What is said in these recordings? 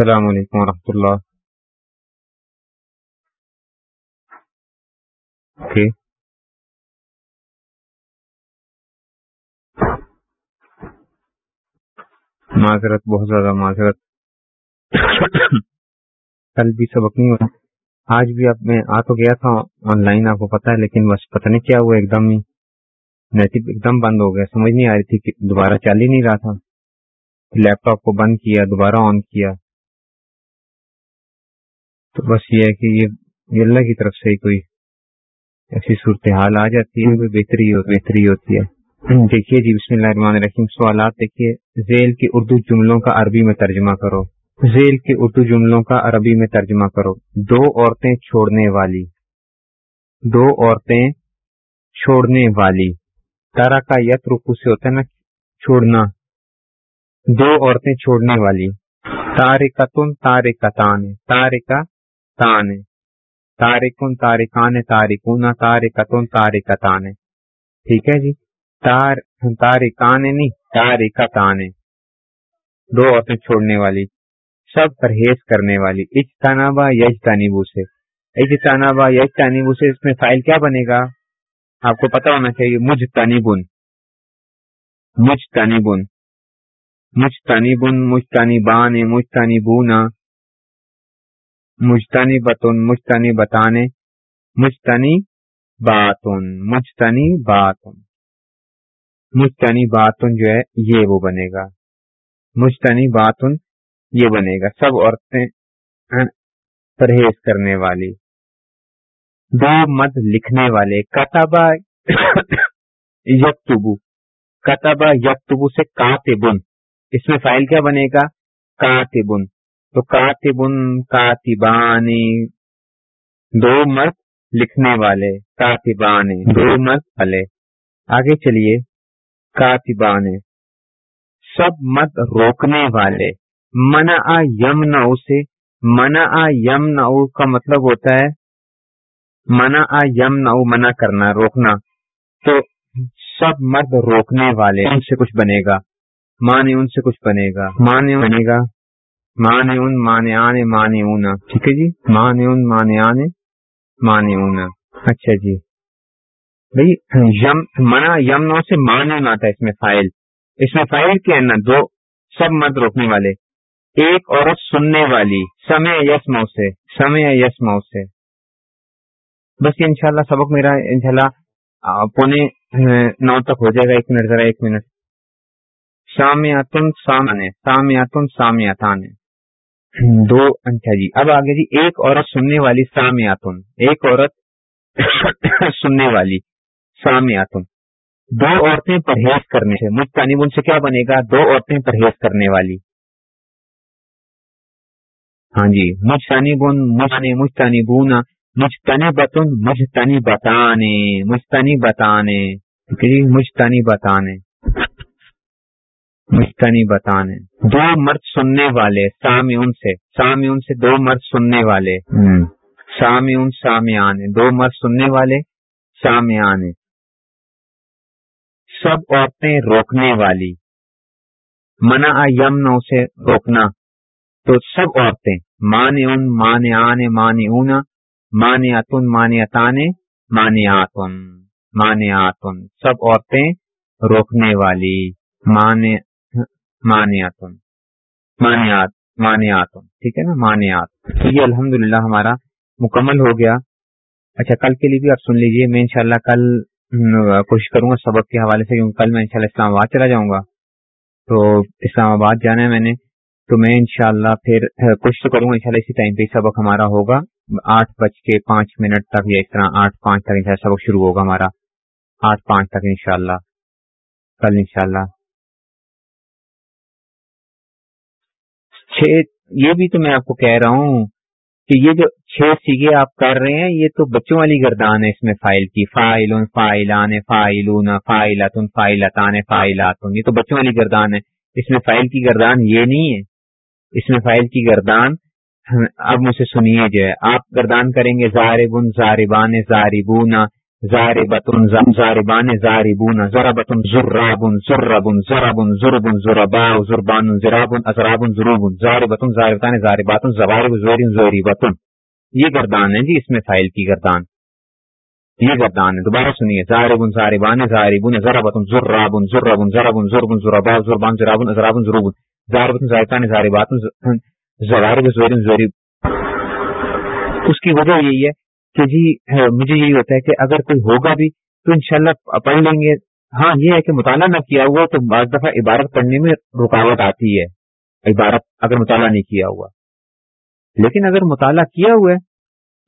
السلام علیکم ورحمۃ اللہ۔ اوکے معذرت، بہت زیادہ معذرت۔ کل بھی سبق نہیں ہوا۔ آج بھی اب میں آ تو گیا تھا آن لائن، آپ کو پتا ہے، لیکن بس پتہ نہیں کیا ہوا، ایک دم ہی نیٹ ایک دم بند ہو گیا۔ سمجھ نہیں آ رہی تھی کہ دوبارہ چل ہی نہیں رہا تھا۔ لیپ ٹاپ کو بند کیا، دوبارہ آن کیا۔ تو بس یہ ہے کہ یہ اللہ کی طرف سے ہی کوئی ایسی صورتحال آ جاتی ہے، کوئی بہتری بہتری ہوتی ہے۔ دیکھیے جی بسم اللہ الرحمن الرحیم۔ سوالات، دیکھیے، ذیل کے اردو جملوں کا عربی میں ترجمہ کرو۔ ذیل کے اردو جملوں کا عربی میں ترجمہ کرو۔ دو عورتیں چھوڑنے والی۔ دو عورتیں چھوڑنے والی۔ تارا کا یت رکو سے ہوتا ہے نا، چھوڑنا۔ دو عورتیں چھوڑنے والی۔ تارکتن تارکتان۔ تارکا تان تارے کا تارکن تارکان تارکون تارکتن تارکتان ٹھیک ہے جی؟ تار تارکان نہیں تارکتان دو عورتیں چھوڑنے والی، سب پرہیز کرنے والی۔ اجتنابا یج تانیبو سے۔ اجتنابا یج تانیبو سے اس میں فائل کیا بنے گا؟ آپ کو پتا ہونا چاہیے مجھ تنی بن مجھ تنی بن مجھ تنی بن مجھ تنیبان مجھ تنی بونا مجتنی بتن، مجتنی بتانے، مجتنی باتن مجتنی باتن۔ مجتنی باتن جو ہے، یہ وہ بنے گا۔ مجتنی باتن، یہ بنے گا۔ سب عورتیں پرہیز کرنے والی۔ دو مد لکھنے والے۔ کتبا یکتبو۔ کتبا یکتبو سے کاتبن۔ اس میں فائل کیا بنے گا؟ کاتبن۔ تو کاتبن کاتبانی دو مرد لکھنے والے کاتبان دو مرد والے آگے چلیے کاتبان سب مت روکنے والے۔ منا یم نو سے منا یم کا مطلب ہوتا ہے منا یم منع کرنا، روکنا۔ تو سب مرد روکنے والے، ان سے کچھ بنے گا۔ مانے ان سے کچھ بنے گا۔ مانے بنے گا۔ مانے ان مانے آنے مانے اونا ٹھیک ہے جی؟ مانے ان مانے آنے مانے اونا اچھا جی. بھائی، یم منا یم نو سے مانے آتا ہے اس میں فائل. اس میں فائل کیا ہے نا دو سب مرد روکنے والے. ایک عورت سننے والی. سمے یس مئو سے. سمے یس مئو سے. بس یہ انشاءاللہ سبق میرا انشاءاللہ پونے نو تک ہو جائے گا، ایک منٹ، ذرا ایک منٹ. سامیاتن سامنے. سامیاتن سامیاتان. دو اچھا جی۔ اب آگے جی ایک عورت سننے والی سامیاتن ایک عورت سننے والی سامیاتن دو عورتیں پرہیز کرنے سے مجھ ان سے کیا بنے گا؟ دو عورتیں پرہیز کرنے والی۔ ہاں جی مجھ تانی بن مجھے مجھ تانی بونا مجھ تنی بتن مجھ تنی بتانے۔ مجھ تنی بتانے جی، مجھ تنی بتانے۔ مجھ تنی بتانے دو مرد سننے والے سامی ان سے۔ سامی ان سے دو مرد سننے والے۔ سامی ان سامیانے دو مرد سننے والے سامیانے سب عورتیں روکنے والی۔ منا یم سے روکنا۔ تو سب عورتیں۔ مانے ان مانے آنے مانے اونا مانے اتن مانے اتانے مانے آتن مانے آتن سب عورتیں روکنے والی۔ مانے مانے اتن مانے ٹھیک ہے نا؟ مانے آت یہ الحمد للہ ہمارا مکمل ہو گیا۔ اچھا کل کے لیے بھی آپ سن لیجیے۔ میں انشاءاللہ کل کوشش کروں گا سبق کے حوالے سے، کیونکہ کل میں انشاءاللہ اسلام آباد چلا جاؤں گا۔ تو اسلام آباد جانا ہے میں نے۔ تو میں انشاءاللہ پھر کوشش تو کروں گا انشاءاللہ اسی ٹائم پہ سبق ہمارا ہوگا۔ آٹھ بج کے پانچ منٹ تک یا اس طرح آٹھ پانچ تک انشاءاللہ سبق شروع ہوگا ہمارا۔ آٹھ پانچ تک انشاءاللہ۔ کل انشاءاللہ۔ چھ، یہ بھی تو میں آپ کو کہہ رہا ہوں کہ یہ جو چھ سیگے آپ کر رہے ہیں، یہ تو بچوں والی گردان ہے اس میں فائل کی۔ فائل فائلان فائلون فائلاتن فائلتان فائلاتن، یہ تو بچوں والی گردان ہے۔ اس میں فائل کی گردان یہ نہیں ہے۔ اس میں فائل کی گردان اب مجھ سے سنیے جو ہے۔ آپ گردان کریں گے زاربن، زاربان، زاربونا زاربتن زاربان زاربون زربتن زرابن زربن زربن زربن زربا زربان زرابن ازرابن زروبن زاربتن زاربتان زارباتن زوارب زورین زوریبتن. یہ گردان ہے جی اس میں فائل کی گردان. یہ گردان ہے دوبارہ سنیے زاربن زاربان زاربون زربتن زرابن زربن زربن زربن زربا زربان زرابن ازرابن زروبن زاربتن زاربتان زارباتن زوارب زورین زوریب اس کی وجہ یہی ہے کہ جی مجھے یہی ہوتا ہے کہ اگر کوئی ہوگا بھی تو انشاءاللہ پڑھ لیں گے۔ ہاں یہ ہے کہ مطالعہ نہ کیا ہوا تو بعض دفعہ عبارت پڑھنے میں رکاوٹ آتی ہے۔ عبارت اگر مطالعہ نہیں کیا ہوا۔ لیکن اگر مطالعہ کیا ہوا ہے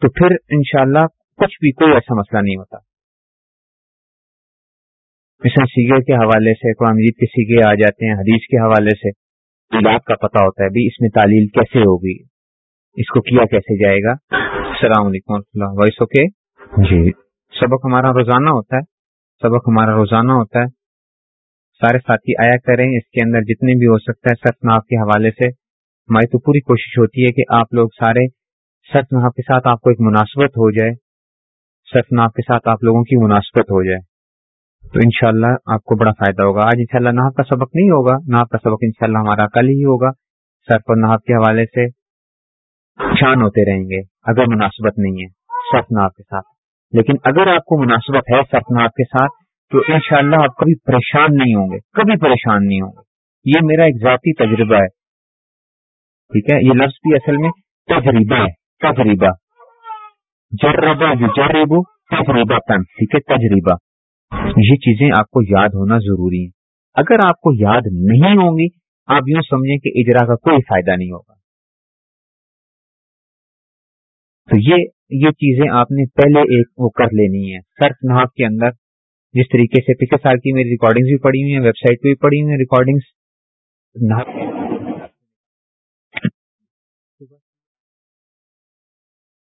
تو پھر انشاءاللہ کچھ بھی کوئی ایسا مسئلہ نہیں ہوتا۔ مثلا سیگے کے حوالے سے، قرآن مجید کے سیگے آ جاتے ہیں، حدیث کے حوالے سے۔ علاق کا پتہ ہوتا ہے بھی اس میں تعلیل کیسے ہوگی، اس کو کیا کیسے جائے گا۔ السلام علیکم و اللہ وائس اوکے؟ جی۔ سبق ہمارا روزانہ ہوتا ہے۔ سبق ہمارا روزانہ ہوتا ہے۔ سارے ساتھی آیا کریں اس کے اندر جتنے بھی ہو سکتا ہے سچ ناف کے حوالے سے۔ ہماری تو پوری کوشش ہوتی ہے کہ آپ لوگ سارے سچ ناف کے ساتھ آپ کو ایک مناسبت ہو جائے۔ سچ ناف کے ساتھ آپ لوگوں کی مناسبت ہو جائے۔ تو انشاءاللہ شاء آپ کو بڑا فائدہ ہوگا۔ آج انشاءاللہ شاء کا سبق نہیں ہوگا۔ ناف کا سبق انشاءاللہ ہمارا کل ہی ہوگا۔ سرف اور ناف کے حوالے سے شان ہوتے رہیں گے، اگر مناسبت نہیں ہے سرفناک کے ساتھ۔ لیکن اگر آپ کو مناسبت ہے سرفناک کے ساتھ، تو انشاءاللہ آپ کبھی پریشان نہیں ہوں گے، کبھی پریشان نہیں ہوں گے۔ یہ میرا ایک ذاتی تجربہ ہے۔ ٹھیک ہے؟ یہ لفظ بھی اصل میں تجربہ ہے، تجربہ۔ جربا جو جربو تجربہ تن۔ ٹھیک ہے؟ تجربہ۔ یہ چیزیں آپ کو یاد ہونا ضروری ہے اگر آپ کو یاد نہیں ہوں گی، آپ یوں سمجھیں کہ اجرا کا کوئی فائدہ نہیں ہوگا۔ تو یہ یہ چیزیں آپ نے پہلے ایک وہ کر لینی ہے سرف نحاف کے اندر جس طریقے سے پچھلے سال کی میری ریکارڈنگز بھی پڑی ہوئی ہیں ویب سائٹ پہ بھی پڑی ہوئی ہیں ریکارڈنگس